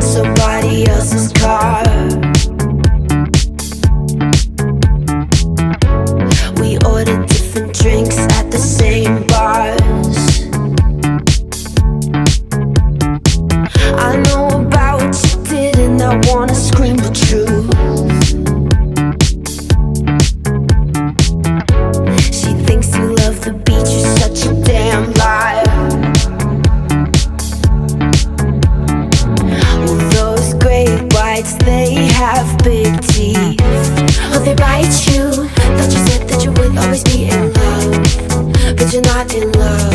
somebody else's car. We ordered different drinks. You. Thought you said that you would always be in love, but you're not in love.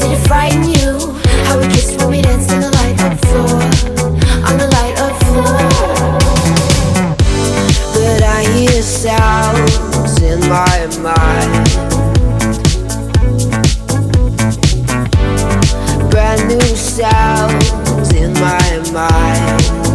Did it frighten you? How we kissed when we danced on the floor, on the floor. But I hear sounds in my mind. Brand new sounds in my mind.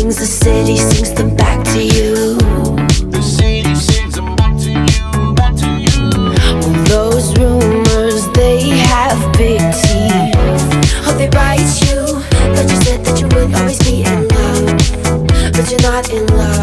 sings, the city sings them back to you. The city sings them back to you, back to you. Well, those rumors, they have big teeth. Hope they bite you. but you said that you would always be in love, but you're not in love.